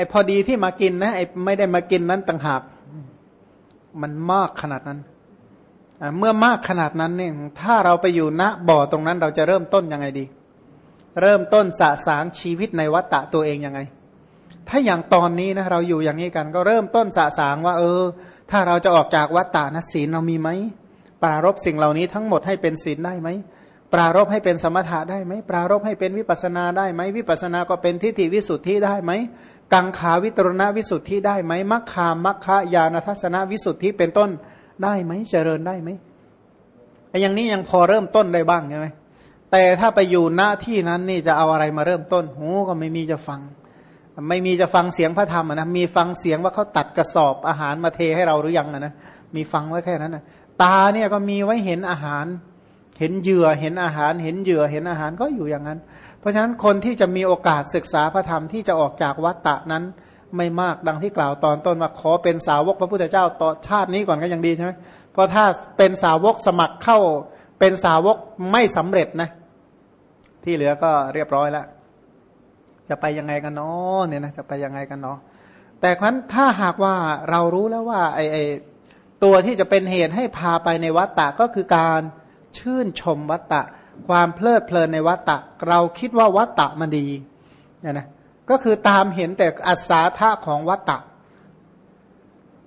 อ้พอดีที่มากินนะไอ้ไม่ได้มากินนั้นต่างหากมันมากขนาดนั้นเมื่อมากขนาดนั้นเนี่ยถ้าเราไปอยู่ณบ่อตรงนั้นเราจะเริ่มต้นยังไงดี เริ่มต้นสะสางชีวิตในวัฏฏะตัวเองยังไง ถ้าอย่างตอนนี้นะเราอยู่อย่างนี้กัน ก็เริ่มต้นสะสางว่า เออ ถ้าเราจะออกจากวัฏฏะนะศีลเรามีไหมปรารบสิ่งเหล่านี้ทั้งหมดให้เป็นศีลได้ไหม ปรารบให้เป็นสมถะได้ไหมปรารบให้เป็นวิปัสนาได้ไหมวิปัสนาก็เป็นทิฏฐิวิสุทธิได้ไหมกังขาวิตรณวิสุทธิได้ไหมมัคคามัคคายานทัศนวิสุทธิเป็นต้นได้ไหมเจริญได้ไหมไอ้อย่างนี้ยังพอเริ่มต้นได้บ้างใช่ไหมแต่ถ้าไปอยู่หน้าที่นั้นนี่จะเอาอะไรมาเริ่มต้นโหูก็ไม่มีจะฟัง ไม่มีจะฟังเสียงพระธรรมนะมีฟังเสียงว่าเขาตัดกระสอบอาหารมาเทให้เราหรือยังนะมีฟังไว้แค่นั้นนะตาเนี่ยก็มีไว้เห็นอาหาร เห็นเหยื่อเห็นอาหารเห็นเหยื่อเห็นอาหารก็อยู่อย่างนั้น เพราะฉะนั้นคนที่จะมีโอกาสศึกษาพระธรรมที่จะออกจากวัฏฏะนั้นไม่มากดังที่กล่าวตอนต้นว่าขอเป็นสาวกพระพุทธเจ้าต่อชาตินี้ก่อนก็ยังดีใช่ไหมเพราะถ้าเป็นสาวกสมัครเข้าเป็นสาวกไม่สำเร็จนะ ที่เหลือก็เรียบร้อยแล้วจะไปยังไงกันเนาะเนี่ยนะจะไปยังไงกันเนาะแต่ครั้นถ้าหากว่าเรารู้แล้วว่าไอไอตัวที่จะเป็นเหตุให้พาไปในวัฏฏะก็คือการ ชื่นชมวัฏฏะความเพลิดเพลินในวัฏฏะเราคิดว่าวัฏฏะมันดีเนี่ยนะก็คือตามเห็นแต่อัศาธาของวัตตะ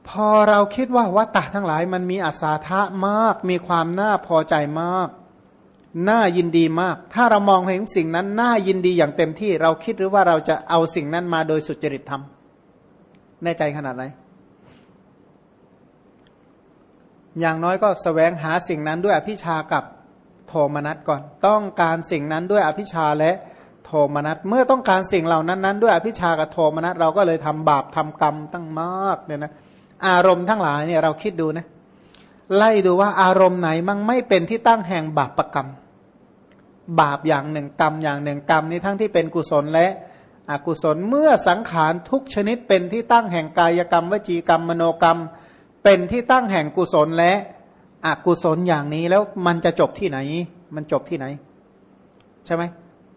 พอเราคิดว่าวัตตะทั้งหลายมันมีอัศาธามาก มีความน่าพอใจมาก น่ายินดีมาก ถ้าเรามองเห็นสิ่งนั้นน่ายินดีอย่างเต็มที่ เราคิดหรือว่าเราจะเอาสิ่งนั้นมาโดยสุจริตธรรมแน่ใจขนาดไหน อย่างน้อยก็สแสวงหาสิ่งนั้นด้วยอภิชากับโทมนัสก่อน ต้องการสิ่งนั้นด้วยอภิชาและโทมนัสเมื่อต้องการสิ่งเหล่านั้นนั้น ด้วยอภิชากับโทมนัสเราก็เลยทำบาปทำกรรมตั้งมากเนี่ยนะอารมณ์ทั้งหลายเนี่ยเราคิดดูนะไล่ดูว่าอารมณ์ไหนมั่งไม่เป็นที่ตั้งแห่งบาปประกรรม บาปอย่างหนึ่งกรรมอย่างหนึ่งกรรมนี้ทั้งที่เป็นกุศลและอกุศลเมื่อสังขารทุกชนิดเป็นที่ตั้งแห่งกายกรรม วจีกรรมมโนกรรม เป็นที่ตั้งแห่งกุศลและอกุศลอย่างนี้แล้วมันจะจบที่ไหน มันจบที่ไหน ใช่ไหม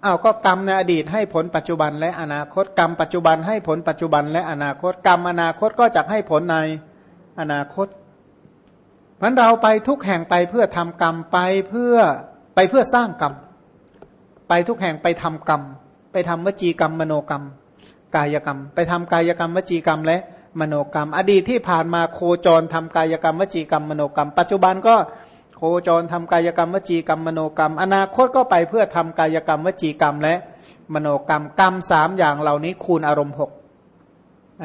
อ้าวก็กรรมในอดีตให้ผลปัจจุบันและอนาคตกรรมปัจจุบันให้ผลปัจจุบันและอนาคตกรรมอนาคตก็จะให้ผลในอนาคตมันเราไปทุกแห่งไปเพื่อทำกรรมไปเพื่อไปเพื่อสร้างกรรม ไปทุกแห่งไปทำกรรม ไปทำวจีกรรมมโนกรรม กายกรรม ไปทำกายกรรมวจีกรรมและ มโนกรรม อดีตที่ผ่านมาโคจรทำกายกรรมวจีกรรมมโนกรรม ปัจจุบันก็โคจรทำกายกรรมวจีกรรมมโนกรรม อนาคตก็ไปเพื่อทำกายกรรมวจีกรรมและมโนกรรมกรรมสามอย่างเหล่านี้คูณอารมณ์หก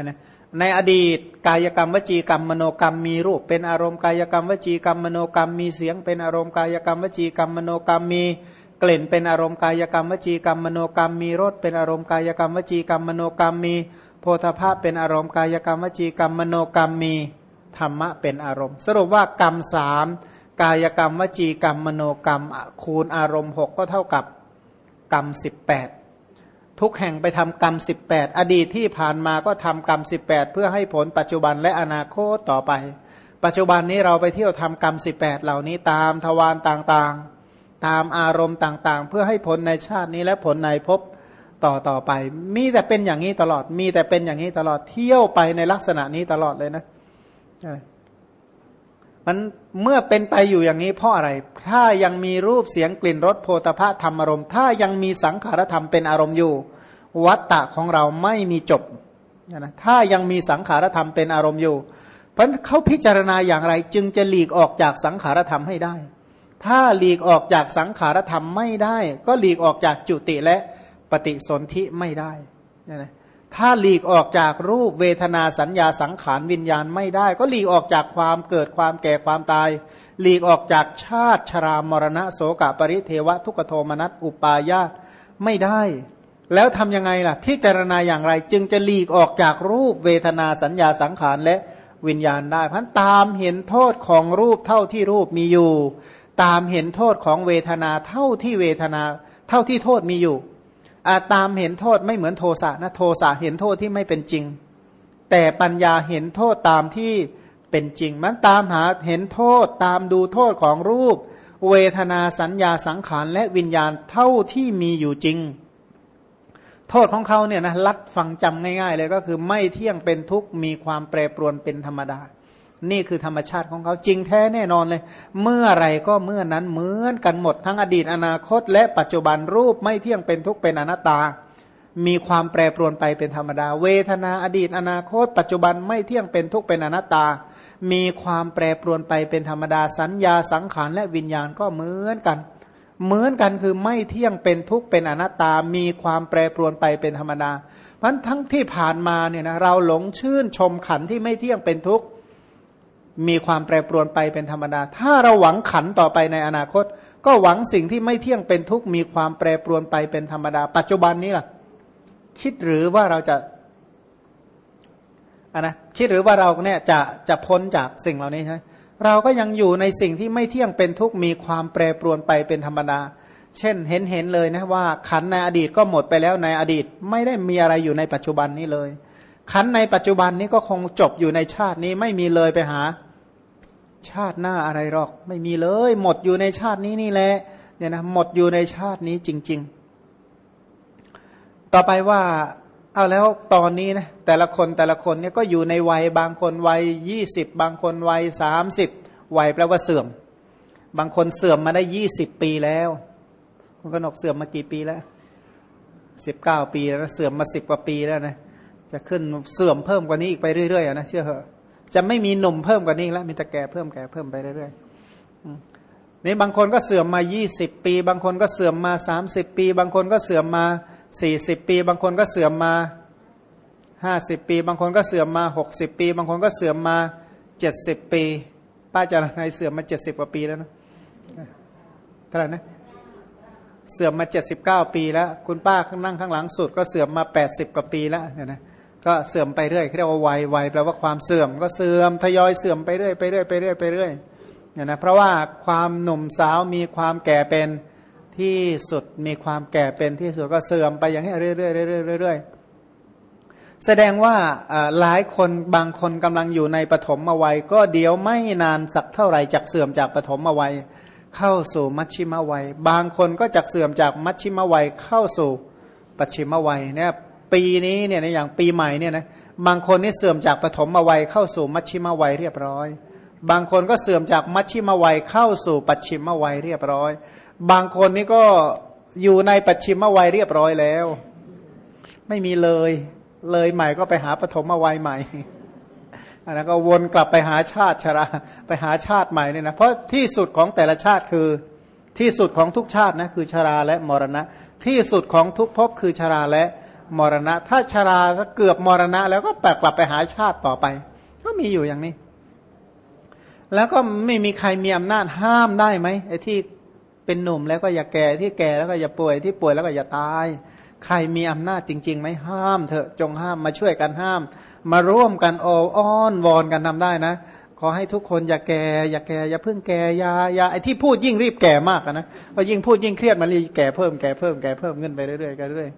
นะในอดีตกายกรรมวจีกรรมมโนกรรมมีรูป เป็นอารมณ์กายกรรมวจีกรรมมโนกรรมมีเสียง เป็นอารมณ์กายกรรมวจีกรรมมโนกรรมมีกลิ่นเป็นอารมณ์กายกรรมวจีกรรมมโนกรรมมีรสเป็นอารมณ์กายกรรมวจีกรรมมโนกรรมมี โพธภาพเป็นอารมณ์กายกรรมวจีกรรมมโนกรรมมีธรรมะเป็นอารมณ์ สรุปว่ากรรมสามกายกรรมวจีกรรมมโนกรรม คูณอารมณ์หกก็เท่ากับกรรมสิบแปดทุกแห่งไปทำกรรมสิบแปดอดีตที่ผ่านมาก็ทำกรรมสิบแปดเพื่อให้ผลปัจจุบันและอนาคตต่อไป ปัจจุบันนี้เราไปเที่ยวทำกรรมสิบแปดเหล่านี้ตามทวารต่างๆ ตามอารมณ์ต่างๆ เพื่อให้ผลในชาตินี้และผลในภพ ต่อต่อไป มีแต่เป็นอย่างนี้ตลอด มีแต่เป็นอย่างนี้ตลอดเที่ยวไปในลักษณะนี้ตลอดเลยนะมันเมื่อเป็นไปอยู่อย่างนี้เพราะอะไร ถ้ายังมีรูปเสียงกลิ่นรสโพธพะธรรมอารมณ์ ถ้ายังมีสังขารธรรมเป็นอารมณ์อยู่ วัตตะของเราไม่มีจบนะถ้ายังมีสังขารธรรมเป็นอารมณ์อยู่ เพราะเขาพิจารณาอย่างไร จึงจะหลีกออกจากสังขารธรรมให้ได้ ถ้าหลีกออกจากสังขารธรรมไม่ได้ ก็หลีกออกจากจุติและ ปฏิสนธิไม่ได้นะถ้าหลีกออกจากรูปเวทนาสัญญาสังขารวิญญาณไม่ได้ ก็หลีกออกจากความเกิดความแก่ความตาย หลีกออกจากชาติชรามรณะโสกปริเทวะทุกโทมนัสอุปายาตไม่ได้ แล้วทำยังไงล่ะ พิจารณาอย่างไรจึงจะหลีกออกจากรูปเวทนาสัญญาสังขารและวิญญาณได้พันตามเห็นโทษของรูปเท่าที่รูปมีอยู่ ตามเห็นโทษของเวทนาเท่าที่เวทนา เท่าที่โทษมีอยู่ ตามเห็นโทษไม่เหมือนโทสะนะโทสะเห็นโทษที่ไม่เป็นจริง แต่ปัญญาเห็นโทษตามที่เป็นจริง มันตามหาเห็นโทษตามดูโทษของรูป เวทนาสัญญาสังขารและวิญญาณเท่าที่มีอยู่จริง โทษของเขาเนี่ยนะลัดฟังจำง่าย ๆ เลยก็คือไม่เที่ยงเป็นทุกข์มีความแปรปรวนเป็นธรรมดา นี่คือธรรมชาติของเขาจริงแท้แน่นอนเลย เมื่อไรก็เมื่อนั้นเหมือนกันหมดทั้งอดีตอนาคต และปัจจุบันรูปไม่เที่ยงเป็นทุกข์เป็นอนัตตา มีความแปรปรวนไปเป็นธรรมดา เวทนาอดีตอนาคต ปัจจุบันไม่เที่ยงเป็นทุกข์เป็นอนัตตา มีความแปรปรวนไปเป็นธรรมดาสัญญาสังขารและวิญญาณก็เหมือนกัน เหมือนกันคือไม่เที่ยงเป็นทุกข์เป็นอนัตตา มีความแปรปรวนไปเป็นธรรมดาเพราะทั้งที่ผ่านมาเนี่ยนะเราหลงชื่นชมขันที่ไม่เที่ยงเป็นทุกข์ มีความแปรปรวนไปเป็นธรรมดา ถ้าเราหวังขันต่อไปในอนาคต ก็หวังสิ่งที่ไม่เที่ยงเป็นทุกข์มีความแปรปรวนไปเป็นธรรมดา ปัจจุบันนี้ล่ะ คิดหรือว่าเราจะอะนะคิดหรือว่าเราเนี่ยจะจะพ้นจากสิ่งเหล่านี้ใช่ไหมเราก็ยังอยู่ในสิ่งที่ไม่เที่ยงเป็นทุกข์มีความแปรปรวนไปเป็นธรรมดา เช่นเห็นเห็นเลยนะว่าขันในอดีตก็หมดไปแล้วในอดีตไม่ได้มีอะไรอยู่ในปัจจุบันนี้เลย ขันในปัจจุบันนี้ก็คงจบอยู่ในชาตินี้ไม่มีเลยไปหา ชาติหน้าอะไรหรอก ไม่มีเลย หมดอยู่ในชาตินี้นี่แหละเนี่ยนะหมดอยู่ในชาตินี้จริง ๆ ต่อไปว่าเอาแล้วตอนนี้นะแต่ละคนแต่ละคนเนี่ยก็อยู่ในวัยบางคนวัยยี่สิบบางคนวัยสามสิบวัยแปลว่าเสื่อม บางคนเสื่อมมาได้ยี่สิบปีแล้วคุณกนกเสื่อมมากี่ปีแล้วสิบเก้าปีแล้วเสื่อมมาสิบกว่าปีแล้วนะ จะขึ้นเสื่อมเพิ่มกว่านี้อีกไปเรื่อยๆนะเชื่อเหอะจะไม่มีหนุ่มเพิ่มกว่านี้แล้วมีแต่แก่เพิ่มแก่เพิ่มไปเรื่อยๆนี่บางคนก็เสื่อมมายี่สิบปี บางคนก็เสื่อมมาสามสิบปี บางคนก็เสื่อมมาสี่สิบปี บางคนก็เสื่อมมาห้าสิบปี บางคนก็เสื่อมมาหกสิบปี บางคนก็เสื่อมมาเจ็ดสิบปี ป้าจารนายเสื่อมมาเจ็ดสิบกว่าปีแล้วนะเท่าไหร่นะเสื่อมมาเจ็ดสิบเก้าปีแล้ว คุณป้าข้างนั่งข้างหลังสุดก็เสื่อมมาแปดสิบกว่าปีแล้วเนี่ยนะ ก็เสื่อมไปเรื่อยเรียกว่าวัยวัยแปลว่าความเสื่อมก็เสื่อมทยอยเสื่อมไปเรื่อยไปเรื่อยไปเรื่อยไปเรื่อยเนี่ยนะเพราะว่าความหนุ่มสาวมีความแก่เป็นที่สุดมีความแก่เป็นที่สุดก็เสื่อมไปอย่างนี้เรื่อยๆเรื่อยๆเรื่อยๆแสดงว่าหลายคนบางคนกำลังอยู่ในปฐมวัย ก็เดี๋ยวไม่นานสักเท่าไหร่จากเสื่อมจากปฐมวัย เข้าสู่มัชชิมวัย บางคนก็จากเสื่อมจากมัชชิมวัยเข้าสู่ปัจฉิมวัยเนี่ย ปีนี้เนี่ยอย่างปีใหม่เนี่ยนะบางคนนี่เสื่อมจากปฐมวัยเข้าสู่มัชชิมวัยเรียบร้อย บางคนก็เสื่อมจากมัชชิมวัยเข้าสู่ปัจฉิมวัยเรียบร้อย บางคนนี่ก็อยู่ในปัจฉิมวัยเรียบร้อยแล้ว ไม่มีเลย เลยใหม่ก็ไปหาปฐมวัยใหม่อันนั้นก็วนกลับไปหาชาติชราไปหาชาติใหม่เนี่ยนะเพราะที่สุดของแต่ละชาติคือที่สุดของทุกชาตินะคือชราและมรณะ ที่สุดของทุกภพคือชราและ มรณะ ถ้าชราเกือบมรณะ แล้วก็แปลกลับไปหาชาติต่อไป ก็มีอยู่อย่างนี้ แล้วก็ไม่มีใครมีอำนาจห้ามได้ไหมไอ้ที่เป็นหนุ่มแล้วก็อย่าแก่ที่แก่แล้วก็อย่าป่วยที่ป่วยแล้วก็อย่าตาย ใครมีอำนาจจริงๆไหมห้ามเถอะจงห้ามมาช่วยกันห้าม มาร่วมกันโอ้อ้อนวอนกันทำได้นะขอให้ทุกคนอย่าแก่อย่าแก่อย่าเพิ่งแก่อย่าอย่าไอ้ที่พูดยิ่งรีบแก่มากนะพอยิ่งพูดยิ่งเครียดมันรีแก่เพิ่มแก่เพิ่มแก่เพิ่มเงินไปเรื่อยๆกันเรื่อย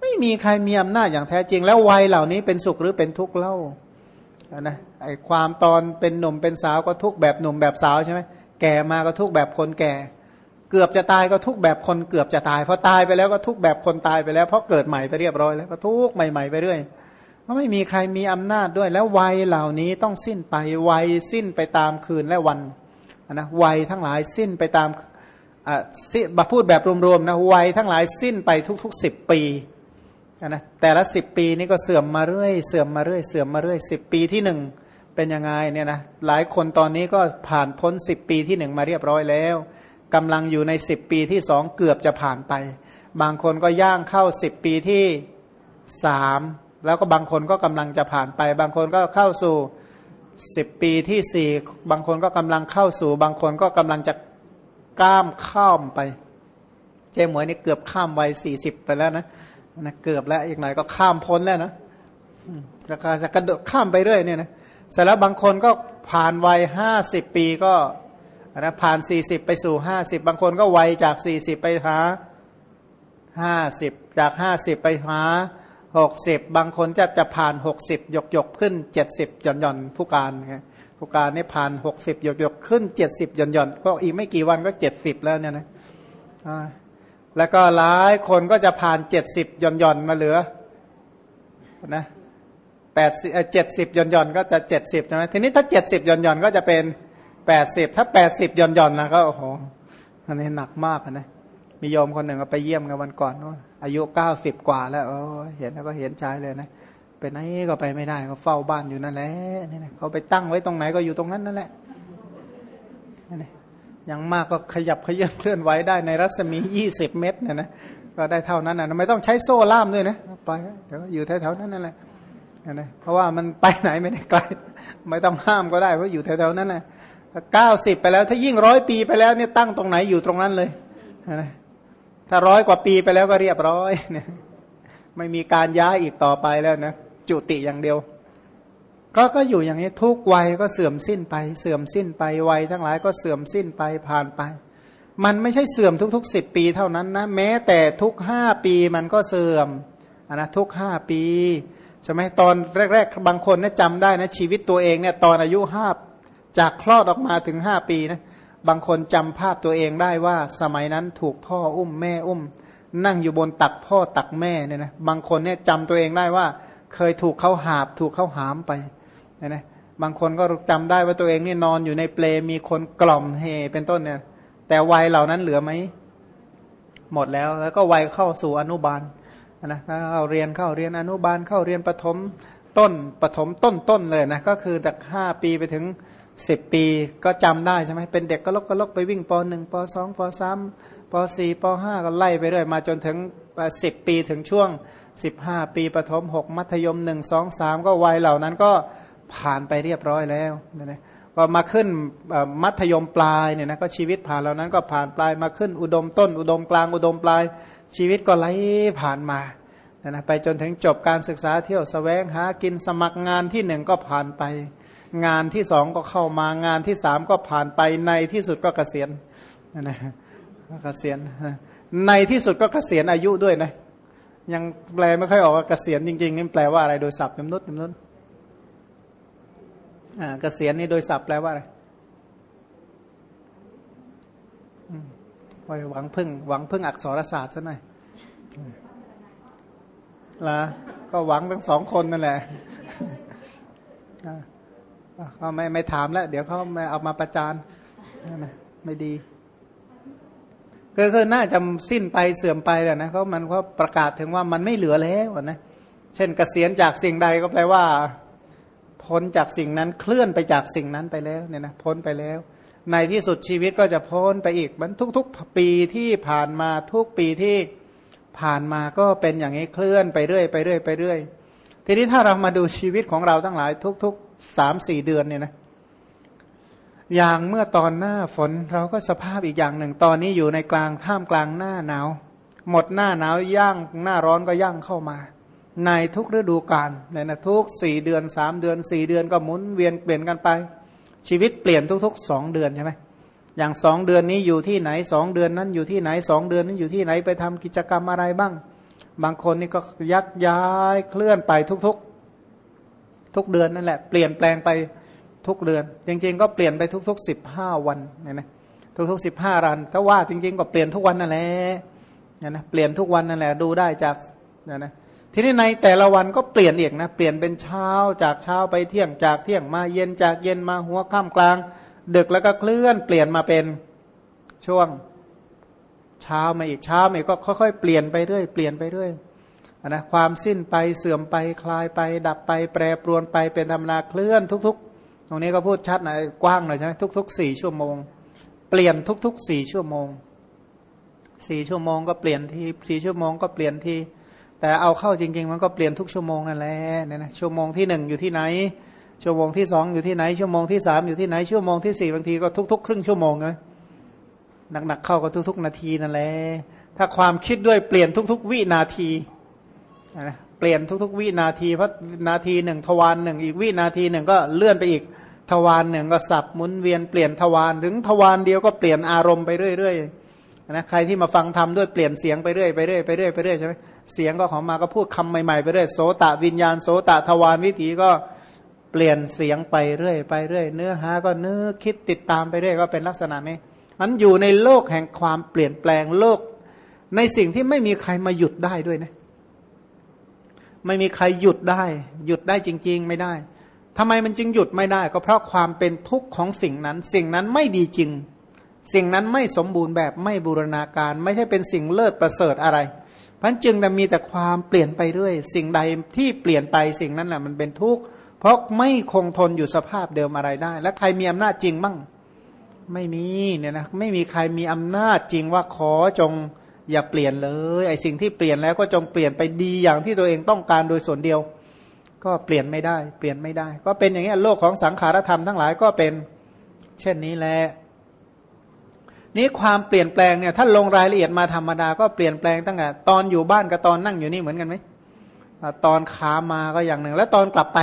ไม่มีใครมีอำนาจอย่างแท้จริง แล้ววัยเหล่านี้เป็นสุขหรือเป็นทุกข์เล่านะไอความตอนเป็นหนุ่มเป็นสาวก็ทุกแบบหนุ่มแบบสาวใช่ไหมแก่มาก็ทุกแบบคนแก่ เกือบจะตายก็ทุกแบบคนเกือบจะตายพอตายไปแล้วก็ทุกแบบคนตายไปแล้วเพราะเกิดใหม่ไปเรียบร้อยแล้วก็ทุกใหม่ๆไปเรื่อยก็ไม่มีใครมีอำนาจด้วย แล้ววัยเหล่านี้ต้องสิ้นไปวัยสิ้นไปตามคืนและวันนะวัยทั้งหลายสิ้นไปตามอ่าพูดแบบรวมๆนะวัยทั้งหลายสิ้นไปทุกๆสิบปี นะแต่ละสิบปีนี้ก็เสื่อมมาเรื่อยเสื่อมมาเรื่อยเสื่อมมาเรื่อยสิบปีที่หนึ่งเป็นยังไงเนี่ยนะหลายคนตอนนี้ก็ผ่านพ้นสิบปีที่หนึ่งมาเรียบร้อยแล้วกำลังอยู่ในสิบปีที่สองเกือบจะผ่านไป บางคนก็ย่างเข้าสิบปีที่สามแล้วก็บางคนก็กำลังจะผ่านไป บางคนก็เข้าสู่สิบปีที่สี่บางคนก็กำลังเข้าสู่ บางคนก็กำลังจะก้ามข้ามไป เจ๊หมวยนี่เกือบข้ามวัยสี่สิบไปแล้วนะ นะเกือบแล้วอีกหน่อยก็ข้ามพ้นแล้วนะแล้วก็จะกระโดดข้ามไปเรื่อยเนี่ยนะเสร็จแล้วบางคนก็ผ่านวัยห้าสิบปีก็นะผ่านสี่สิบไปสู่ห้าสิบบางคนก็ไวจากสี่สิบไปหาห้าสิบจากห้าสิบไปหาหกสิบบางคนจะจะผ่านหกสิบยกยกขึ้นเจ็ดสิบหย่อนหย่อนผู้การผู้การนี่ผ่านหกสิบยกยกขึ้นเจ็ดสิบหย่อนหย่อนก็อีกไม่กี่วันก็เจ็ดสิบแล้วเนี่ยนะ แล้วก็หลายคนก็จะผ่านเจ็ดสิบย่อนย่อนมาเหลือนะแปดสิบเจ็ดสิบย่อนย่อนก็จะเจ็ดสิบใช่ไหมทีนี้ถ้าเจ็ดสิบย่อนย่อนก็จะเป็นแปดสิบถ้าแปดสิบย่อนย่อนนะก็โอ้โหอันนี้หนักมากนะมีโยมคนหนึ่งไปเยี่ยมกันวันก่อนว่าอายุเก้าสิบกว่าแล้วโอ้เห็นแล้วก็เห็นใจเลยนะไปไหนก็ไปไม่ได้ก็เฝ้าบ้านอยู่นั่นแหละนี่นะเขาไปตั้งไว้ตรงไหนก็อยู่ตรงนั้นนั่นแหละนี่ อย่างมากก็ขยับขยื่นเคลื่อนไหวได้ในรัศมียี่สิบเมตรเนี่ยนะก็ได้เท่านั้นนะไม่ต้องใช้โซ่ล่ามด้วยนะไปเดี๋ยวอยู่แถวๆนั้นนั่นแหละนะเพราะว่ามันไปไหนไม่ได้ไกล ไม่ต้องห้ามก็ได้เพราะอยู่แถวๆนั้นนะเก้าสิบไปแล้วถ้ายิ่งร้อยปีไปแล้วเนี่ยตั้งตรงไหนอยู่ตรงนั้นเลยนะถ้าร้อยกว่าปีไปแล้วก็เรียบร้อยเนี่ยไม่มีการย้ายอีกต่อไปแล้วนะจุติอย่างเดียว ก็ก็อยู่อย่างนี้ทุกวัยก็เสื่อมสิ้นไป เสื่อมสิ้นไปวัยทั้งหลายก็เสื่อมสิ้นไปผ่านไป มันไม่ใช่เสื่อมทุกๆสิบปีเท่านั้นนะแม้แต่ทุกห้าปีมันก็เสื่อมนะทุกห้าปีใช่ไหมตอนแรก ๆ บางคนเนี่ยจำได้นะชีวิตตัวเองเนี่ยตอนอายุห้าจากคลอดออกมาถึงห้าปีนะบางคนจำภาพตัวเองได้ว่าสมัยนั้นถูกพ่ออุ้มแม่อุ้ม นั่งอยู่บนตักพ่อตักแม่เนี่ยนะบางคนเนี่ยจำตัวเองได้ว่า เคยถูกเขาหาบถูกเขาหามไป นะนะบางคนก็จำได้ว่าตัวเองนี่นอนอยู่ในเปลมีคนกล่อมเฮเป็นต้นเนี่ย แต่วัยเหล่านั้นเหลือไหมหมดแล้ว แล้วก็วัยเข้าสู่อนุบาลนะเข้าเรียนเข้าเรียนอนุบาลเข้าเรียนประถมต้นประถมต้นต้นเลยนะก็คือจากห้าปีไปถึงสิบปีก็จำได้ใช่ไหมเป็นเด็กก็ลกก็ลกไปวิ่งปหนึ่งปสองปสามปสี่ปห้าก็ไล่ไปเรื่อยมาจนถึงสิบปีถึงช่วงสิบห้าปีประถมหกมัธยมหนึ่งสองสามก็วัยเหล่านั้นก็ ผ่านไปเรียบร้อยแล้วนะพอมาขึ้นมัธยมปลายเนี่ยนะก็ชีวิตผ่านเหล่านั้นก็ผ่านปลายมาขึ้นอุดมต้น อุดมกลางอุดมปลาย ชีวิตก็ไหลผ่านมานะไปจนถึงจบการศึกษาเที่ยวสแสวงหากินสมัครงานที่หนึ่งก็ผ่านไป งานที่สองก็เข้ามางานที่สามก็ผ่านไปในที่สุดก็เกษียณนะเกษียณในที่สุดก็เกษียณอายุด้วยนะยังแปลไม่ค่อยออกว่าเกษียณจริงๆนี่แปลว่าอะไรโดยศัพท์จำนุษจำนุษย์ อ่าเกษียณนี่โดยศัพท์แปลว่าอะไรไว้หวังพึ่ง หวังพึ่งอักษรศาสตร์ซะหน่อยละก็หวังทั้งสองคนนั่นแหละเขาไม่ไม่ถามแล้ว เดี๋ยวเขาไม่เอามาประจานไม่ดีก็คือน่าจะสิ้นไปเสื่อมไปแหละนะเขามันก็ประกาศถึงว่ามันไม่เหลือแล้วนะเช่นกเกษียณจากสิ่งใดก็แปลว่า พ้นจากสิ่งนั้นเคลื่อนไปจากสิ่งนั้นไปแล้วเนี่ยนะพ้นไปแล้ว ในที่สุดชีวิตก็จะพ้นไปอีกมันทุก ๆ ปีที่ผ่านมาทุกปีที่ผ่านมาก็เป็นอย่างนี้เคลื่อนไปเรื่อยไปเรื่อยไปเรื่อยทีนี้ถ้าเรามาดูชีวิตของเราทั้งหลายทุกๆสามสี่เดือนเนี่ยนะอย่างเมื่อตอนหน้าฝนเราก็สภาพอีกอย่างหนึ่ง ตอนนี้อยู่ในกลางท่ามกลางหน้าหนาว หมดหน้าหนาวย่างหน้าร้อนก็ย่างเข้ามา ในทุกฤดูกาลเนี่ยนะทุกสี่เดือนสามเดือนสี่เดือนก็หมุนเวียนเปลี่ยนกันไป ชีวิตเปลี่ยนทุกๆสองเดือนใช่ไหมอย่างสองเดือนนี้อยู่ที่ไหนสองเดือนนั้นอยู่ที่ไหนสองเดือนนั้นอยู่ที่ไหนไปทำกิจกรรมอะไรบ้าง บางคนนี่ก็ยักย้ายเคลื่อนไปทุกๆ ทุกเดือนนั่นแหละ เปลี่ยนแปลงไปทุกเดือน จริงๆ ก็เปลี่ยนไปทุกๆสิบห้าวันเนี่ยนะทุกๆสิบห้ารันถ้าว่าจริงๆ ก็เปลี่ยนทุกวันนั่นแหละเนี่ยนะเปลี่ยนทุกวันนั่นแหละดูได้จากเนี่ยนะ ทีนี้ในแต่ละวันก็เปลี่ยนอีกนะ เปลี่ยนเป็นเช้าจากเช้าไปเที่ยงจากเที่ยงมาเย็นจากเย็นมาหัวค่ำกลาง ดึกแล้วก็เคลื่อนเปลี่ยนมาเป็นช่วงเช้ามาอีกเช้ามาอีกก็ค่อยๆเปลี่ยนไปเรื่อยเปลี่ยนไปเรื่อยนะความสิ้นไปเสื่อมไปคลายไป ดับไปแปรปรวนไปเป็นธรรมนาเคลื่อนทุก ๆ ตรงนี้ก็พูดชัดหน่อยกว้างหน่อยใช่ไหมทุกๆสี่ชั่วโมง เปลี่ยนทุกๆสี่ชั่วโมงสี่ชั่วโมงก็เปลี่ยนทีสี่ชั่วโมงก็เปลี่ยนที แต่เอาเข้าจริง ๆ มันก็เปลี่ยนทุกชั่วโมงนั่นแหละเนี่ยนะชั่วโมงที่หนึ่งอยู่ที่ไหน ชั่วโมงที่สองอยู่ที่ไหน ชั่วโมงที่สามอยู่ที่ไหน ชั่วโมงที่สี่บางทีก็ทุกๆ ครึ่งชั่วโมงเลยหนักๆเข้าก็ทุก ๆ นาทีนั่นแหละถ้าความคิดด้วยเปลี่ยนทุก ๆ วินาทีนะเปลี่ยนทุก ๆ วินาทีเพราะนาทีหนึ่งทวารหนึ่งอีกวินาทีหนึ่งก็เลื่อนไปอีกทวารหนึ่งก็สับหมุนเวียนเปลี่ยนทวารถึงทวารเดียวก็เปลี่ยนอารมณ์ไปเรื่อยๆนะใครที่มาฟังทำด้วยเปลี่ยนเสียงไปเรื่อยไปเรื่อยไปเรื่อยไปเรื่อยใช่ไหม เสียงก็ของมาก็พูดคำใหม่ๆไปเรื่อยโสตะวิญญาณโสตะทวารวิถีก็เปลี่ยนเสียงไปเรื่อยไปเรื่อยเนื้อหาก็เนื้อคิดติดตามไปเรื่อยก็เป็นลักษณะนี้มันอยู่ในโลกแห่งความเปลี่ยนแปลงโลก ในสิ่งที่ไม่มีใครมาหยุดได้ด้วยนะ ไม่มีใครหยุดได้ หยุดได้จริง ๆ ไม่ได้ทำไมมันจึงหยุดไม่ได้ ก็เพราะความเป็นทุกข์ของสิ่งนั้น สิ่งนั้นไม่ดีจริง สิ่งนั้นไม่สมบูรณ์แบบไม่บูรณาการ ไม่ใช่เป็นสิ่งเลิศประเสริฐอะไร พันจึงมีแต่ความเปลี่ยนไปเรื่อย สิ่งใดที่เปลี่ยนไปสิ่งนั้นแหละมันเป็นทุกข์เพราะไม่คงทนอยู่สภาพเดิมอะไรได้ และใครมีอำนาจจริงมั่ง ไม่มีเนี่ยนะไม่มีใครมีอำนาจจริงว่าขอจงอย่าเปลี่ยนเลยไอ้สิ่งที่เปลี่ยนแล้วก็จงเปลี่ยนไปดีอย่างที่ตัวเองต้องการโดยส่วนเดียว ก็เปลี่ยนไม่ได้ เปลี่ยนไม่ได้ ก็เป็นอย่างนี้โลกของสังขารธรรมทั้งหลายก็เป็น เช่นนี้แหละ นี้ความเปลี่ยนแปลงเนี่ยถ้าลงรายละเอียดมาธรรมดาก็เปลี่ยนแปลงตั้งแต่ตอนอยู่บ้านกับตอนนั่งอยู่นี่เหมือนกันไหมตอนขามาก็อย่างหนึ่ง แล้วตอนกลับไป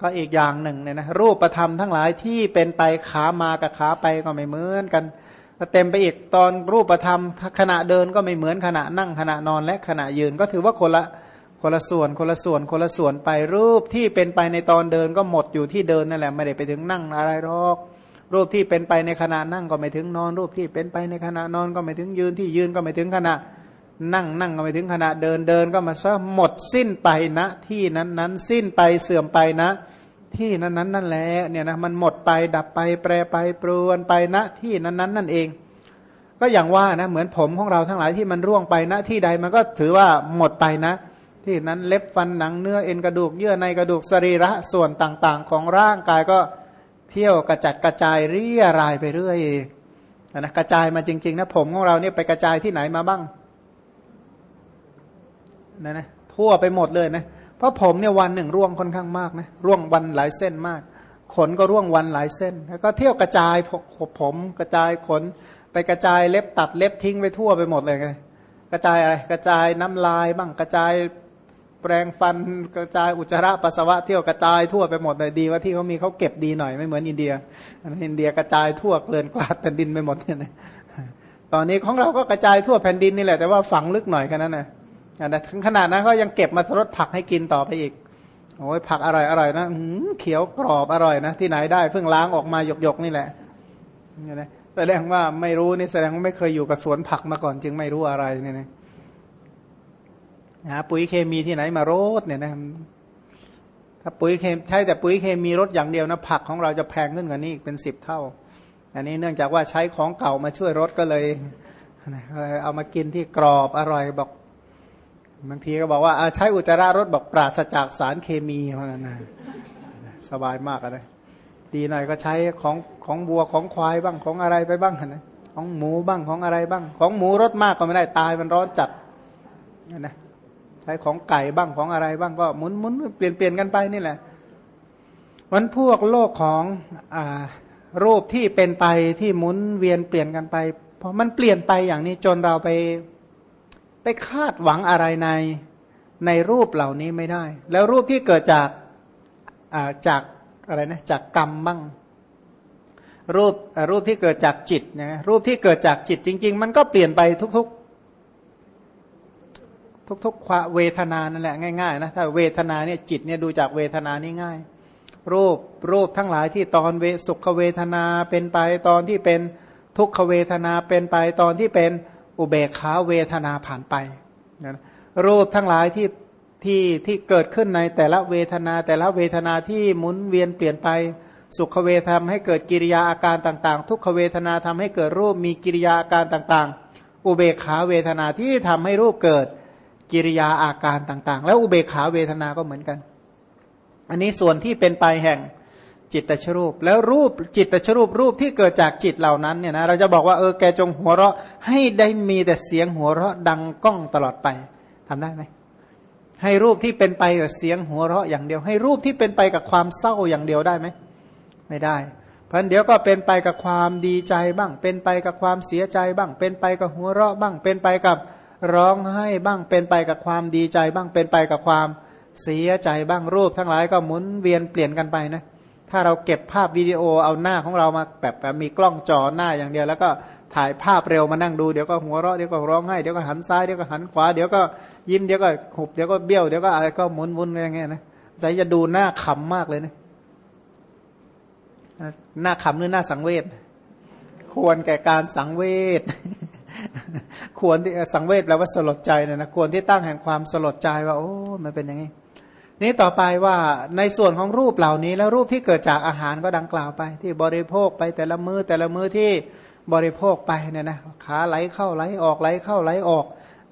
ก็อีกอย่างหนึ่งเนี่ยนะรูปประธรรมทั้งหลายที่เป็นไปขามากับขาไปก็ไม่เหมือนกันเต็มไปอีกตอนรูปประธรรมขณะเดินก็ไม่เหมือนขณะนั่งขณะนอนและขณะยืน ก็ถือว่าคนละคนละส่วนคนละส่วนคนละส่วนไปรูปที่เป็นไปในตอนเดินก็หมดอยู่ที่เดินนั่นแหละไม่ได้ไปถึงนั่งอะไรหรอก รูปที่เป็นไปในขณะนั่งก็ไม่ถึงนอน รูปที่เป็นไปในขณะนอนก็ไม่ถึงยืนที่ยืนก็ไม่ถึงขณะ นั่งนั่งก็ไม่ถึงขณะเดินเดินก็มาซะหมดสิ้นไปณที่นั้นนั้นสิ้นไปเสื่อมไปนะ ที่นั้นนั้นนั่นแหละเนี่ยนะมันหมดไปดับไปแปรไปปรวนไปณที่นั้นนั้นนั่นเอง ก็อย่างว่านะเหมือนผมของเราทั้งหลายที่มันร่วงไปณที่ใดมันก็ถือว่าหมดไปนะ ที่นั้นเล็บฟันหนังเนื้อเอ็นกระดูกเยื่อในกระดูกสรีระส่วนต่างๆ ของร่างกายก็ เที่ยวกระจัดกระจายเรียรายไปเรื่อยนะกระจายมาจริง ๆ นะ ผมของเราเนี่ยไปกระจายที่ไหนมาบ้างนะนะทั่วไปหมดเลยนะเพราะผมเนี่ยวันหนึ่งร่วงค่อนข้างมากนะร่วงวันหลายเส้นมาก ขนก็ร่วงวันหลายเส้น แล้วก็เที่ยวกระจายผมกระจายขน ไปกระจายเล็บตัดเล็บทิ้งไปทั่วไปหมดเลยไงกระจายอะไรกระจายน้ำลายบ้างกระจาย แปลงฟันกระจายอุจจาระปัสสาวะเที่ยวกระจายทั่วไปหมดเลยดีว่าที่เขามีเขาเก็บดีหน่อยไม่เหมือนอินเดียอินเดียกระจายทั่วเกลื่อนกลาดแผ่นดินไปหมดเนี่ยนะตอนนี้ของเราก็กระจายทั่วแผ่นดินนี่แหละแต่ว่าฝังลึกหน่อยแค่นั้นนะนะถึงขนาดนั้นเขายังเก็บมาทดผักให้กินต่อไปอีกโอ้ยผักอร่อยอร่อยนะเขียวกรอบอร่อยนะที่ไหนได้เพิ่งล้างออกมาหยกๆนี่แหละเนี่ยนะแสดงว่าไม่รู้นี่แสดงว่าไม่เคยอยู่กับสวนผักมาก่อนจึงไม่รู้อะไรเนี่ยนะ หาปุ๋ยเคมีที่ไหนมารดเนี่ยนะถ้าปุ๋ยเคมใช้แต่ปุ๋ยเคมีรดอย่างเดียวนะผักของเราจะแพงขึ้นกว่านี้อีกเป็นสิบเท่า อันนี้เนื่องจากว่าใช้ของเก่ามาช่วยรดก็เลยเอามากินที่กรอบอร่อยบอกบางทีก็บอกว่าใช้อุจจาระรดบอกปราศจากสารเคมีเพราะนั้นนะสบายมากเลยดีหน่อยก็ใช้ของของบัวของควายบ้างของอะไรไปบ้างนะของหมูบ้างของอะไรบ้าง ของหมูรสมากก็ไม่ได้ตายมันร้อนจัดนะ ใช้ของไก่บ้างของอะไรบ้างก็หมุนหมุนเปลี่ยนเปลี่ยนกันไปนี่แหละมันพวกโลกของอรูปที่เป็นไปที่หมุนเวียนเปลี่ยนกันไปพอมันเปลี่ยนไปอย่างนี้จนเราไปไปคาดหวังอะไรในในรูปเหล่านี้ไม่ได้ แล้วรูปที่เกิดจากาจากอะไรนะจากกรรมบ้าง รูปรูปที่เกิดจากจิตนะรูปที่เกิดจากจิตจริง ๆ มันก็เปลี่ยนไปทุก ๆ ทุกๆความเวทนานั่นแหละง่ายๆนะถ้าเวทนาเนี่ยจิตเนี่ยดูจากเวทนานี่ง่าย รูปรูปทั้งหลายที่ตอนเวสุขเวทนาเป็นไปตอนที่เป็นทุกขเวทนาเป็นไปตอนที่เป็นอุเบกขาเวทนาผ่านไปนะรูปทั้งหลายที่ที่ที่เกิดขึ้นในแต่ละเวทนา แต่ละเวทนาที่หมุนเวียนเปลี่ยนไป สุขเวทนาให้เกิดกิริยาอาการต่างๆ ทุกขเวทนาทำให้เกิดรูปมีกิริยาอาการต่างๆ อุเบกขาเวทนาที่ทำให้รูปเกิด กิริยาอาการต่างๆ แล้วอุเบกขาเวทนาก็เหมือนกัน อันนี้ส่วนที่เป็นไปแห่งจิตตชรูป แล้วรูปจิตตชรูปรูปที่เกิดจากจิตเหล่านั้นเนี่ยนะเราจะบอกว่าเออแกจงหัวเราะ ให้ได้มีแต่เสียงหัวเราะดังก้องตลอดไปทำได้ไหมให้รูปที่เป็นไปกับเสียงหัวเราะอย่างเดียว ให้รูปที่เป็นไปกับความเศร้าอย่างเดียวได้ไหมไม่ได้เพราะเดี๋ยวก็เป็นไปกับความดีใจบ้าง เป็นไปกับความเสียใจบ้าง เป็นไปกับหัวเราะบ้าง เป็นไปกับ ร้องไห้บ้างเป็นไปกับความดีใจ บ้างเป็นไปกับความเสียใจบ้างรูปทั้งหลายก็หมุนเวียนเปลี่ยนกันไปนะถ้าเราเก็บภาพวิดีโอเอาหน้าของเรามาแบบแบบมีกล้องจอหน้าอย่างเดียว แล้วก็ถ่ายภาพเร็วมานั่งดูเดี๋ยวก็หัวเราะเดี๋ยวก็ร้องไห้เดี๋ยวก็หันซ้ายเดี๋ยวก็หันขวาเดี๋ยวก็ยิ้มเดี๋ยวก็หุบเดี๋ยวก็เบี้ยวเดี๋ยวก็อะไรก็หมุนวนอย่างเงี้ยนะใจจะดูหน้าขำมากเลยนะหน้าขำหรือหน้าสังเวชควรแก่การสังเวช ควรที่สังเวชแปลว่าสลดใจเนี่ยนะควรที่ตั้งแห่งความสลดใจว่า โอ้มันเป็นอย่างนี้ นี้ต่อไปว่าในส่วนของรูปเหล่านี้ แล้วรูปที่เกิดจากอาหารก็ดังกล่าวไป ที่บริโภคไปแต่ละมือแต่ละมือที่บริโภคไปเนี่ยนะขาไหลเข้าไหลออกไหลเข้าไหลออก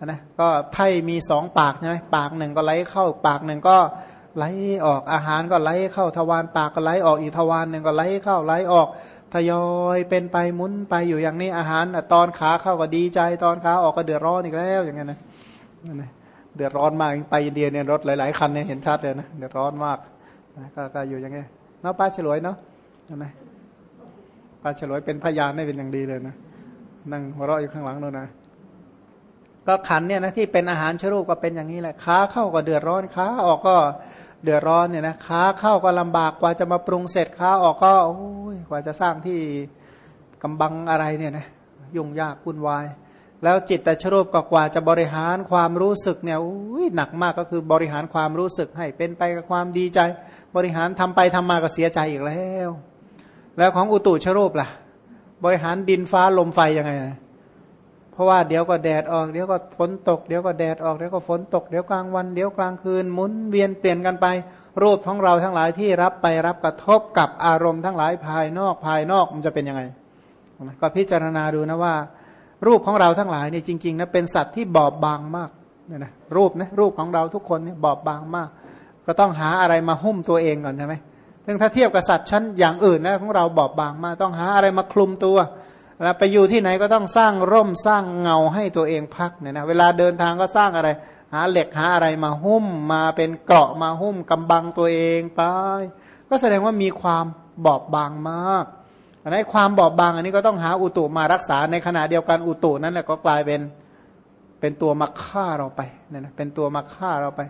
นะก็ไทยมีสองปากใช่ไหมปากหนึ่งก็ไหลเข้า ปากหนึ่งก็ไหลออกอาหารก็ไหลเข้าทวารปากก็ไหลออกอีกทวารหนึ่งก็ไหลเข้าไหลออก ทยอยเป็นไปมุนไปอยู่อย่างนี้อาหารตอนขาเข้าก็ดีใจ ตอนขาออกก็เดือดร้อนอีกแล้วอย่างเงี้ยนะเดือดร้อนมากไปอินเดียเนี่ยรถหลาย ๆคันเนี่ยเห็นชัดเลยนะเดือดร้อนมากก็ก็อยู่อย่างเงี้ยเนาะป้าฉลวยเนาะนะป้าฉลวยเป็นพยานได้เป็นอย่างดีเลยนะนั่งหัวเราะอยู่ข้างหลังนู่นนะก็ขันเนี่ยนะที่เป็นอาหารชรูปก็เป็นอย่างนี้แหละขาเข้าก็เดือดร้อนขาออกก็ เดือดร้อนเนี่ยนะขาเข้าก็ลำบากกว่าจะมาปรุงเสร็จขาออกก็โอ้ยกว่าจะสร้างที่กำบังอะไรเนี่ยนะยุ่งยากวุ่นวาย แล้วจิตแต่ชรูปก็กว่าจะบริหารความรู้สึกเนี่ยอุ้ยหนักมากก็คือบริหารความรู้สึกให้เป็นไปกับความดีใจ บริหารทำไปทำมาก็เสียใจอีกแล้ว แล้วของอุตุชรูปล่ะ บริหารดินฟ้าลมไฟยังไง ราะว่าเดี๋ยวก็แดดออกเดี๋ยวก็ฝนตกเดี๋ยวก็แดดออกเดี๋ยวก็ฝนตกเดี๋ยวกลางวันเดี๋ยวกลางคืนหมุนเวียนเปลี่ยนกันไป รูปของเราทั้งหลายที่รับไปรับกระทบกับอารมณ์ทั้งหลายภายนอกภายนอกมันจะเป็นยังไง ก็พิจารณาดูนะว่า รูปของเราทั้งหลายนี่จริงๆนะเป็นสัตว์ที่บอบบางมากเนี่ยนะรูปนะรูปของเราทุกคนเนี่ยบอบบางมาก ก็ต้องหาอะไรมาหุ้มตัวเองก่อนใช่ไหมซึ่งถ้าเทียบกับสัตว์ชั้นอย่างอื่นนะของเราบอบบางมากต้องหาอะไรมาคลุมตัว แล้วไปอยู่ที่ไหนก็ต้องสร้างร่มสร้างเงาให้ตัวเองพักเนี่ยนะเวลาเดินทางก็สร้างอะไร หาเหล็กหาอะไรมาหุ้มมาเป็นเกราะมาหุ้มกำบังตัวเองไป ก็แสดงว่ามีความบอบบางมากอันนี้ความบอบบางอันนี้ก็ต้องหาอุตุมารักษาในขณะเดียวกันอุตุนั้นแหละก็กลายเป็นเป็นตัวมาฆ่าเราไปเนี่ยนะเป็นตัวมาฆ่าเราไป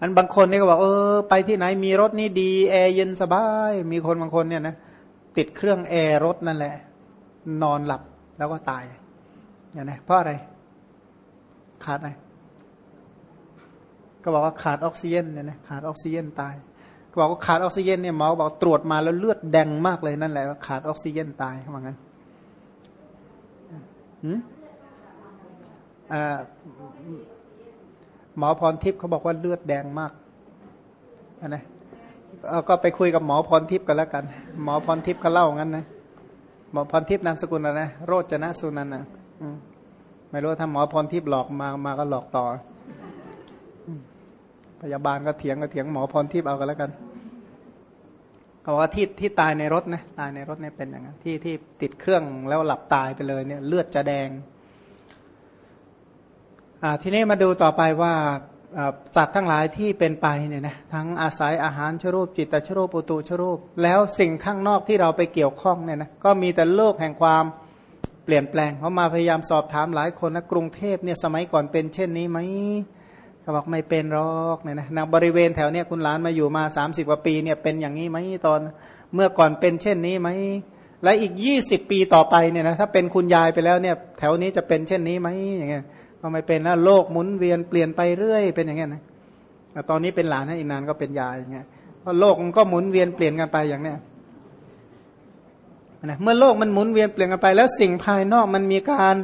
อันบางคนนี่ก็บอกเออไปที่ไหนมีรถนี่ดีแอร์เย็นสบาย มีคนบางคนเนี่ยนะ ติดเครื่องแอร์รถนั่นแหละ นอนหลับแล้วก็ตายอย่างนี้เพราะอะไร ขาดอะไรก็บอกว่าขาดออกซิเจนเนี่ยนะขาดออกซิเจนตายก็บอกว่าขาดออกซิเจนเนี่ยหมอบอกตรวจมาแล้วเลือดแดงมากเลยนั่นแหละว่าขาดออกซิเจนตายเขาบอกงั้นหมอพรทิพย์เขาบอกว่าเลือดแดงมากนะเอา ก็ไปคุยกับหมอพรทิพย์กันแล้วกัน หมอพรทิพย์เขาเล่างั้นนะหมอพรทิพย์นามสกุลอะไรนะโรจนะสุนันนะไม่รู้ถ้าหมอพรทิพย์หลอกมามาก็หลอกต่อพยาบาลก็เถียงก็เถียงหมอพรทิพย์เอากันแล้วกันเขาว่าที่ที่ตายในรถนะตายในรถเนี่ยเป็นอย่างนั้นที่ที่ติดเครื่องแล้วหลับตายไปเลยเนี่ย เลือดจะแดง อ่า ทีนี้มาดูต่อไปว่า สัตว์ทั้งหลายที่เป็นไปเนี่ยนะทั้งอาศัยอาหารชรูปจิตตชรูปปุตุชรูป แล้วสิ่งข้างนอกที่เราไปเกี่ยวข้องเนี่ยนะก็มีแต่โลกแห่งความเปลี่ยนแปลงเพรามาพยายามสอบถามหลายคนนะกรุงเทพเนี่ยสมัยก่อนเป็นเช่นนี้ไหมเขาบอกไม่เป็นหรอกเนี่ยนะบริเวณแถวเนี้ยคุณหลานมาอยู่มา 30กว่าปีเนี่ยเป็นอย่างนี้ไหมตอน เมื่อก่อนเป็นเช่นนี้ไหมและอีก 20 ปีต่อไปเนี่ยนะถ้าเป็นคุณยายไปแล้วเนี่ยแถวนี้จะเป็นเช่นนี้ไหมอย่างเงี้ย ก็ไม่เป็นแล้วโลกหมุนเวียนเปลี่ยนไปเรื่อยเป็นอย่างเงี้ยนะตอนนี้เป็นหลานให้อีกนานก็เป็นยายอย่างเงี้ยเพราะโลกมันก็หมุนเวียนเปลี่ยนกันไปอย่างเนี้ยนะเมื่อโลกมันหมุนเวียนเปลี่ยนกันไป แล้วสิ่งภายนอกมันมีการ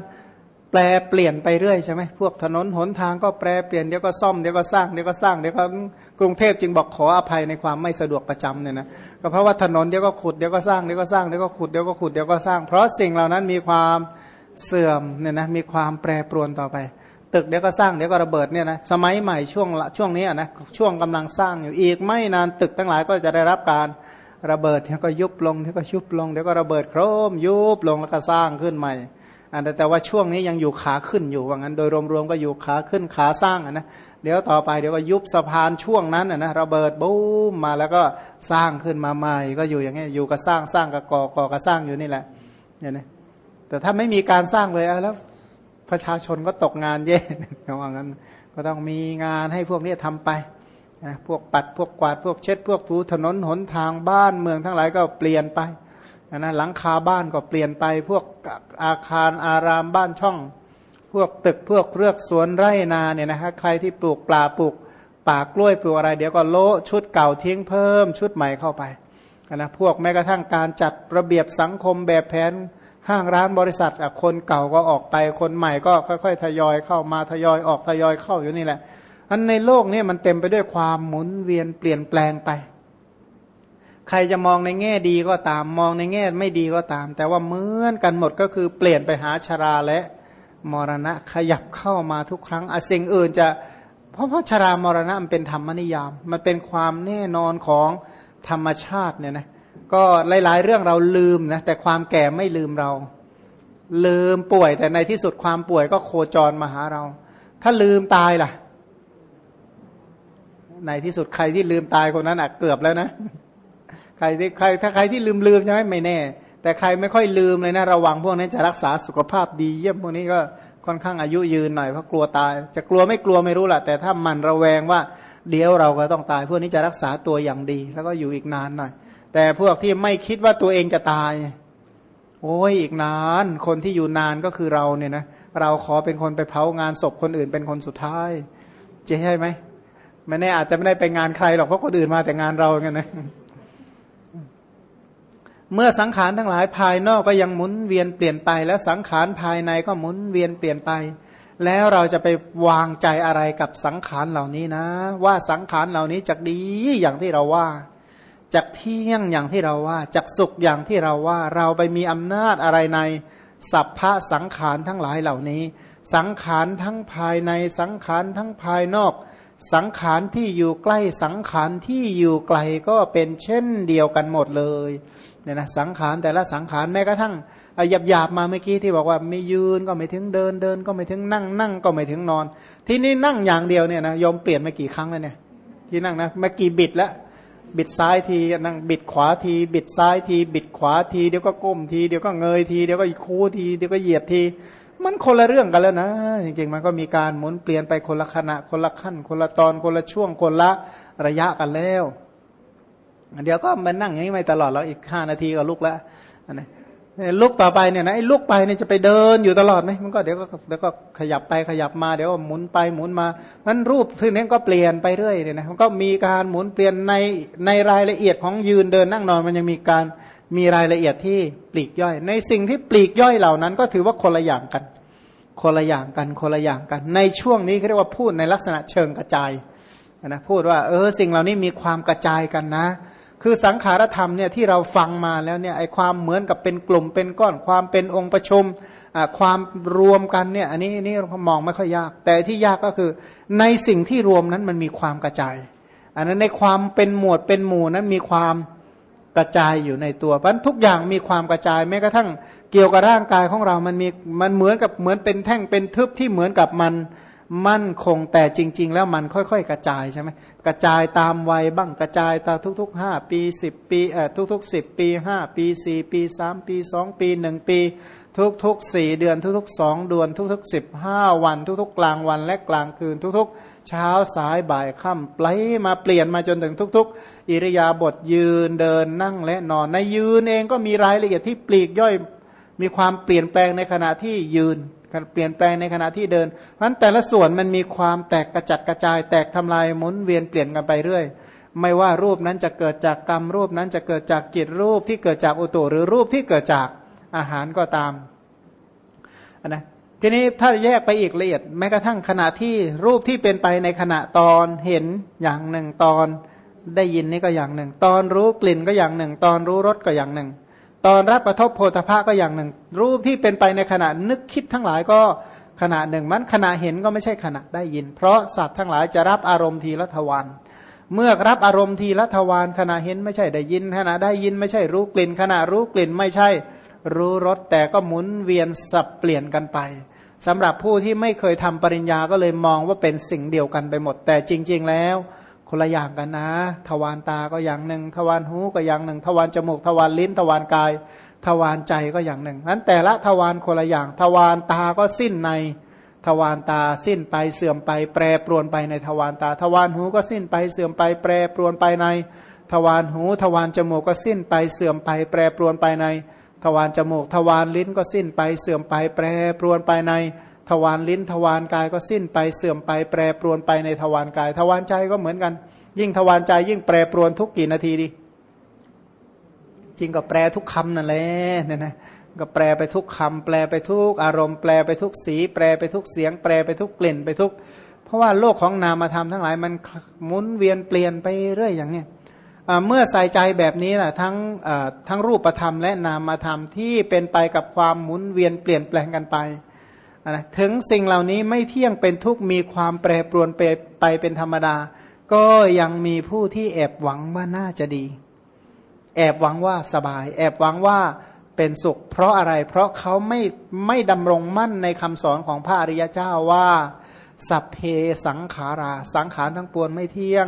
แปลเปลี่ยนไปเรื่อยใช่ไหมพวกถนนหนทางก็แปลเปลี่ยนเดี๋ยวก็ซ่อมเดี๋ยวก็สร้างเดี๋ยวก็สร้างเดี๋ยวก็กรุงเทพจึงบอกขออภัยในความไม่สะดวกประจำเนี่ยนะก็เพราะว่าถนนเดี๋ยวก็ขุดเดี๋ยวก็สร้างเดี๋ยวก็สร้างเดี๋ยวก็ขุดเดี๋ยวก็ขุดเดี๋ยวก็สร้าง เพราะสิ่งเหล่านั้นมีความเเสื่อมเนี่ยนะมีความแปรปรวนต่อไป ตึกเดี๋ยวก็สร้างเดี๋ยวก็ระเบิดเนี่ยนะสมัยใหม่ช่วงช่วงนี้นะช่วงกำลังสร้างอยู่อีกไม่นานตึกทั้งหลายก็จะได้รับการระเบิดเดี๋ยวก็ยุบลงเดี๋ยวก็ยุบลงเดี๋ยวก็ระเบิดโครมยุบลงแล้วก็สร้างขึ้นใหม่อันแต่ว่าช่วงนี้ยังอยู่ขาขึ้นอยู่ว่างั้นโดยรวมๆก็อยู่ขาขึ้นขาสร้างนะเดี๋ยวต่อไปเดี๋ยวก็ยุบสะพานช่วงนั้นนะระเบิดบูมมาแล้วก็สร้างขึ้นมาใหม่ ก็อยู่อย่างนี้อยู่ก็สร้างสร้างกับก่อก่อก็สร้างอยู่นี่แหละเนี่ยนะ แต่ถ้าไม่มีการสร้างเลยแล้ว ประชาชนก็ตกงานเย่เขาว่างั้น ก็ต้องมีงานให้พวกนี้ทำไปนะพวกปัดพวกกวาดพวกเช็ด พวกถูถนนหนทางบ้านเมืองทั้งหลายก็เปลี่ยนไปนะหลังคาบ้านก็เปลี่ยนไป พวกอาคารอารามบ้านช่อง พวกตึกพวกเรือกสวนไร่นาเนี่ยนะฮะใครที่ปลูกปลาปลูกป่ากล้วยปลูกอะไร เดี๋ยวก็โละชุดเก่าทิ้งเพิ่มชุดใหม่เข้าไปนะพวกแม้กระทั่งการจัดระเบียบสังคมแบบแผน ห้างร้านบริษัทคนเก่าก็ออกไปคนใหม่ก็ค่อยๆ ทยอยเข้ามาทยอยออกทยอยเข้าอยู่นี่แหละอันในโลกนี้มันเต็มไปด้วยความหมุนเวียนเปลี่ยนแปลงไป ใครจะมองในแง่ดีก็ตามมองในแง่ไม่ดีก็ตาม แต่ว่าเหมือนกันหมดก็คือเปลี่ยนไปหาชราและมรณะขยับเข้ามาทุกครั้งอสิ่งอื่นจะเพราะเพราะชรามรณะมันเป็นธรรมนิยาม มันเป็นความแน่นอนของธรรมชาติเนี่ยนะ ก็หลายๆ เรื่องเราลืมนะแต่ความแก่ไม่ลืมเรา ลืมป่วย แต่ในที่สุดความป่วยก็โคจรมาหาเรา ถ้าลืมตายล่ะ ในที่สุดใครที่ลืมตายคนนั้นอะเกือบแล้วนะใครที่ใครถ้าใครที่ลืมลืมใช่ไหมไม่แน่ แต่ใครไม่ค่อยลืมเลยนะระวังพวกนั้นจะรักษาสุขภาพดี เยี่ยมพวกนี้ก็ค่อนข้างอายุยืนหน่อยเพราะกลัวตาย จะกลัวไม่กลัวไม่รู้แหละแต่ถ้ามันระแวงว่า เดี๋ยวเราก็ต้องตาย พวกนี้จะรักษาตัวอย่างดี แล้วก็อยู่อีกนานหน่อย แต่พวกที่ไม่คิดว่าตัวเองจะตาย โอ้ยอีกนาน คนที่อยู่นานก็คือเราเนี่ยนะเราขอเป็นคนไปเผางานศพคนอื่นเป็นคนสุดท้ายจะใช่ไหมไม่แน่อาจจะไม่ได้ไปงานใครหรอกเพราะคนอื่นมาแต่งานเราไงนะเมื่อสังขารทั้งหลายภายนอกก็ยังหมุนเวียนเปลี่ยนไป แล้วสังขารภายในก็หมุนเวียนเปลี่ยนไป แล้วเราจะไปวางใจอะไรกับสังขารเหล่านี้นะ ว่าสังขารเหล่านี้จะดีอย่างที่เราว่า จักเที่ยงอย่างที่เราว่าจักสุขอย่างที่เราว่า เราไปมีอำนาจอะไรในสัพพะสังขารทั้งหลายเหล่านี้ สังขารทั้งภายในสังขารทั้งภายนอก สังขารที่อยู่ใกล้สังขารที่อยู่ไกลก็เป็นเช่นเดียวกันหมดเลยเนี่ยนะสังขารแต่ละสังขารแม้กระทั่งหยาบหยาบมาเมื่อกี้ที่บอกว่าไม่ยืนก็ไม่ถึงเดินเดินก็ไม่ถึงนั่งนั่งก็ไม่ถึงนอน ที่นี่นั่งอย่างเดียวเนี่ยนะยอมเปลี่ยนมากี่ครั้งแล้วเนี่ยที่นั่งนะมากี่บิดแล้ว บิดซ้ายทีนั่งบิดขวาที บิดซ้ายที บิดขวาทีเดี๋ยวก็ก้มทีเดี๋ยวก็เงยทีเดี๋ยวก็อีกคู่ทีเดี๋ยวก็เหยียดที มันคนละเรื่องกันแล้วนะจริงๆมันก็มีการหมุนเปลี่ยนไปคนละขณะคนละขั้น คนละตอนคนละช่วงคนละระยะกันแล้วเดี๋ยวก็มันนั่งอย่างนี้ไม่ตลอดแล้วอีกห้านาทีก็ลุกแล้วนะ ลุกต่อไปเนี่ยนะไอ้ลุกไปเนี่ยจะไปเดินอยู่ตลอดไหมมันก็เดี๋ยวก็เดี๋ยวก็ขยับไปขยับมาเดี๋ยวหมุนไปหมุนมามันรูปที่นี้ก็เปลี่ยนไปเรื่อยเนี่ยนะมันก็มีการหมุนเปลี่ยนในในรายละเอียดของยืนเดินนั่งนอน มันยังมีการมีรายละเอียดที่ปลีกย่อย ในสิ่งที่ปลีกย่อยเหล่านั้น ก็ถือว่าคนละอย่างกัน คนละอย่างกันคนละอย่างกัน ในช่วงนี้เขาเรียกว่าพูดในลักษณะเชิงกระจายนะพูดว่าเออสิ่งเหล่านี้มีความกระจายกันนะ คือสังขารธรรมเนี่ยที่เราฟังมาแล้วเนี่ยไอความเหมือนกับเป็นกลุ่มเป็นก้อนความเป็นองค์ประชุมความรวมกันเนี่ยอันนี้นี่เรามองไม่ค่อยยาก แต่ที่ยากก็คือ ในสิ่งที่รวมนั้นมันมีความกระจาย อันนั้นในความเป็นหมวดเป็นหมู่นั้นมีความกระจายอยู่ในตัวเพราะทุกอย่างมีความกระจายแม้กระทั่งเกี่ยวกับร่างกายของเรามันมีมันเหมือนกับเหมือนเป็นแท่งเป็นทึบที่เหมือนกับมัน มั่นคงแต่จริง ๆ แล้วมันค่อย ๆ กระจายใช่ไหมกระจายตามวัยบ้างกระจายตามทุกๆห้าปีสิบปีเอ่อทุกๆสิบปีห้าปีสี่ปีสามปีสองปีหนึ่งปี ทุกๆสี่เดือนทุกๆสองเดือนทุกๆสิบห้าวัน ทุกๆ กลางวันและกลางคืนทุกๆ เช้าสายบ่ายค่ำไล่มาเปลี่ยนมาจนถึงทุก ๆ อิริยาบถยืนเดินนั่งและนอนในยืนเองก็มีรายละเอียดที่ปลีกย่อยมีความเปลี่ยนแปลงในขณะที่ยืน เปลี่ยนแปลงในขณะที่เดินเพราะแต่ละส่วนมันมีความแตกกระจัดกระจาย แตกทำลายหมุนเวียนเปลี่ยนกันไปเรื่อย ไม่ว่ารูปนั้นจะเกิดจากกรรมรูปนั้นจะเกิดจากกิจรูปที่เกิดจากอุตุหรือรูปที่เกิดจากอาหารก็ตามนะทีนี้ถ้าแยกไปอีกละเอียดแม้กระทั่งขณะที่รูปที่เป็นไปในขณะตอนเห็นอย่างหนึ่งตอนได้ยินนี่ก็อย่างหนึ่ง ตอนรู้กลิ่นก็อย่างหนึ่ง ตอนรู้รสก็อย่างหนึ่ง ตอนรับประทบโพธภะก็อย่างหนึ่ง รูปที่เป็นไปในขณะนึกคิดทั้งหลายก็ขณะหนึ่ง มันขณะเห็นก็ไม่ใช่ขณะได้ยิน เพราะสัตว์ทั้งหลายจะรับอารมณ์ทีละทวารเมื่อรับอารมณ์ทีละทวารขณะเห็นไม่ใช่ได้ยิน ขณะได้ยินไม่ใช่รู้กลิ่น ขณะรู้กลิ่นไม่ใช่ รู้รสแต่ก็หมุนเวียนสับเปลี่ยนกันไปสำหรับผู้ที่ไม่เคยทำปริญญาก็เลยมองว่าเป็นสิ่งเดียวกันไปหมด แต่จริง ๆ แล้ว คนละอย่างกันนะ ทวารตาก็อย่างหนึ่ง ทวารหูก็อย่างหนึ่ง ทวารจมูก ทวารลิ้น ทวารกาย ทวารใจก็อย่างหนึ่งนั้นแต่ละทวารคนละอย่าง ทวารตาก็สิ้นใน ทวารตาสิ้นไปเสื่อมไป แปรปรวนไปในทวารตา ทวารหูก็สิ้นไปเสื่อมไป แปรปรวนไปใน ทวารหู ทวารจมูกก็สิ้นไปเสื่อมไป แปรปรวนไปใน ทวารจมูก ทวารลิ้นก็สิ้นไปเสื่อมไป แปรปรวนไปใน ทวารลิ้นทวารกายก็สิ้นไปเสื่อมไปแปรปรวนไปในทวารกาย ทวารใจก็เหมือนกัน ยิ่งทวารใจยิ่งแปรปรวนทุกกี่นาทีดีจริงก็แปรทุกคำนั่นแหละเนี่ยนะก็แปลไปทุกคำแปลไปทุกอารมณ์แปลไปทุกสี แปลไปทุกเสียง แปลไปทุกกลิ่นไปทุก เพราะว่าโลกของนามธรรมทั้งหลายมันหมุนเวียนเปลี่ยนไปเรื่อยอย่างเนี้ยเมื่อใส่ใจแบบนี้แหละทั้งทั้งรูปธรรมและนามธรรมที่เป็นไปกับความหมุนเวียนเปลี่ยนแปลงกันไป นะถึงสิ่งเหล่านี้ไม่เที่ยงเป็นทุกข์มีความแปรปรวนไปไปเป็นธรรมดา ก็ยังมีผู้ที่แอบหวังว่าน่าจะดี แอบหวังว่าสบาย แอบหวังว่าเป็นสุข เพราะอะไร เพราะเขาไม่ไม่ดำรงมั่นในคำสอนของพระอริยเจ้าว่า สัพเพสังขารา สังขารทั้งปวงไม่เที่ยง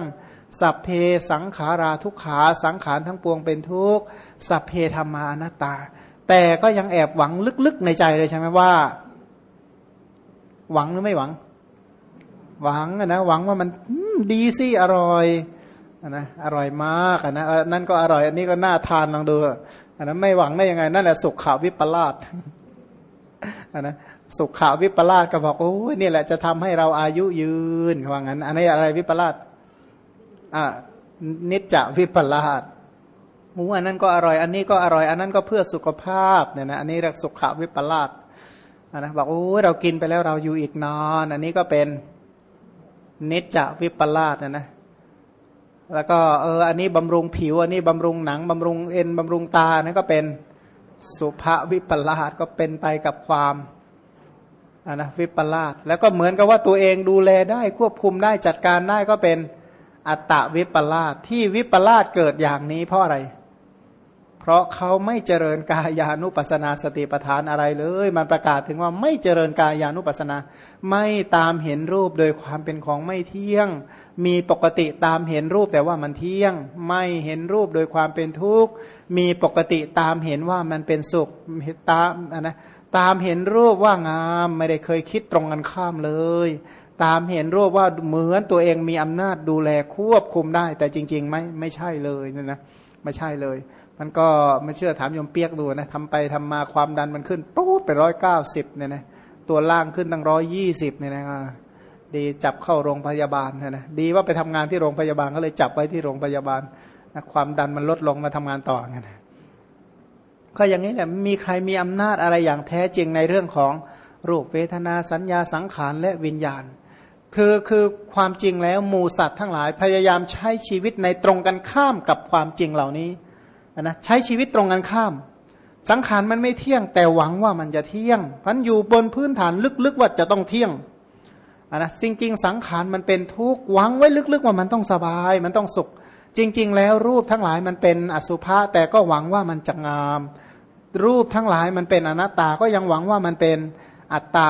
สัพเพสังขาราทุกขา สังขารทั้งปวงเป็นทุกข์สัพเพธรรมานตตา แต่ก็ยังแอบหวังลึกๆในใจเลยใช่ไหมว่า หวังหรือไม่หวัง หวังนะหวังว่ามันดีสิอร่อยนะอร่อยมากนะนั่นก็อร่อย อันนี้ก็น่าทานลองดูอันนั้นไม่หวังได้ยังไง นั่นแหละสุขขาวิปลาสอันนะสุขขาวิปลาสก็บอกโอ้ยนี่แหละจะทำให้เราอายุยืนว่างั้น อันนี้อะไรวิปลาสอ่านิจจวิปลาสหมูอันนั้นก็อร่อย อันนี้ก็อร่อย อันนั้นก็เพื่อสุขภาพเนี่ยนะอันนี้เรียกสุขวิปลาส นะบอกโอ้เรากินไปแล้วเราอยู่อีกนอน อันนี้ก็เป็นนิจจวิปลาสนะนะแล้วก็เอออันนี้บำรุงผิว อันนี้บำรุงหนังบำรุงเอ็นบำรุงตานั่นก็เป็นสุภวิปลาสก็เป็นไปกับความอันนะวิปลาสแล้วก็เหมือนกับว่าตัวเองดูแลได้ควบคุมได้จัดการได้ก็เป็นอัตตวิปลาสที่วิปลาสเกิดอย่างนี้เพราะอะไร พราะเขาไม่เจริญกายานุปัสนาสติปทานอะไรเลย มันประกาศถึงว่าไม่เจริญกายานุปัสนา ไม่ตามเห็นรูปโดยความเป็นของไม่เที่ยง มีปกติตามเห็นรูปแต่ว่ามันเที่ยง ไม่เห็นรูปโดยความเป็นทุกข์ มีปกติตามเห็นว่ามันเป็นสุขตามนะตามเห็นรูปว่างามไม่ได้เคยคิดตรงกันข้ามเลย ตามเห็นรูปว่าเหมือนตัวเองมีอำนาจดูแลควบคุมได้ แต่จริงๆไม่ไม่ใช่เลยนะนะไม่ใช่เลย มันก็ไม่เชื่อถามยมเปียกดูนะทำไปทำมาความดันมันขึ้นปุ๊บไปร้อยเก้าสิบเนี่ยนะตัวล่างขึ้นตั้งร้อยยี่สิบเนี่ยนะดีจับเข้าโรงพยาบาลนะนะดีว่าไปทำงานที่โรงพยาบาลก็เลยจับไว้ที่โรงพยาบาลนะความดันมันลดลงมาทำงานต่อไงนะก็อย่างนี้แหละมีใครมีอำนาจอะไรอย่างแท้จริงในเรื่องของรูปเวทนาสัญญาสังขารและวิญญาณ คือคือความจริงแล้วหมูสัตว์ทั้งหลายพยายามใช้ชีวิตในตรงกันข้ามกับความจริงเหล่านี้ นะใช้ชีวิตตรงกันข้าม สังขารมันไม่เที่ยง แต่หวังว่ามันจะเที่ยงพันอยู่บนพื้นฐานลึกๆว่าจะต้องเที่ยงนะจริง ๆ สังขารมันเป็นทุกข์หวังไว้ลึกๆว่ามันต้องสบาย มันต้องสุข จริง ๆ แล้วรูปทั้งหลายมันเป็นอสุภะแต่ก็หวังว่ามันจะงาม รูปทั้งหลายมันเป็นอนัตตาก็ยังหวังว่ามันเป็นอัตตา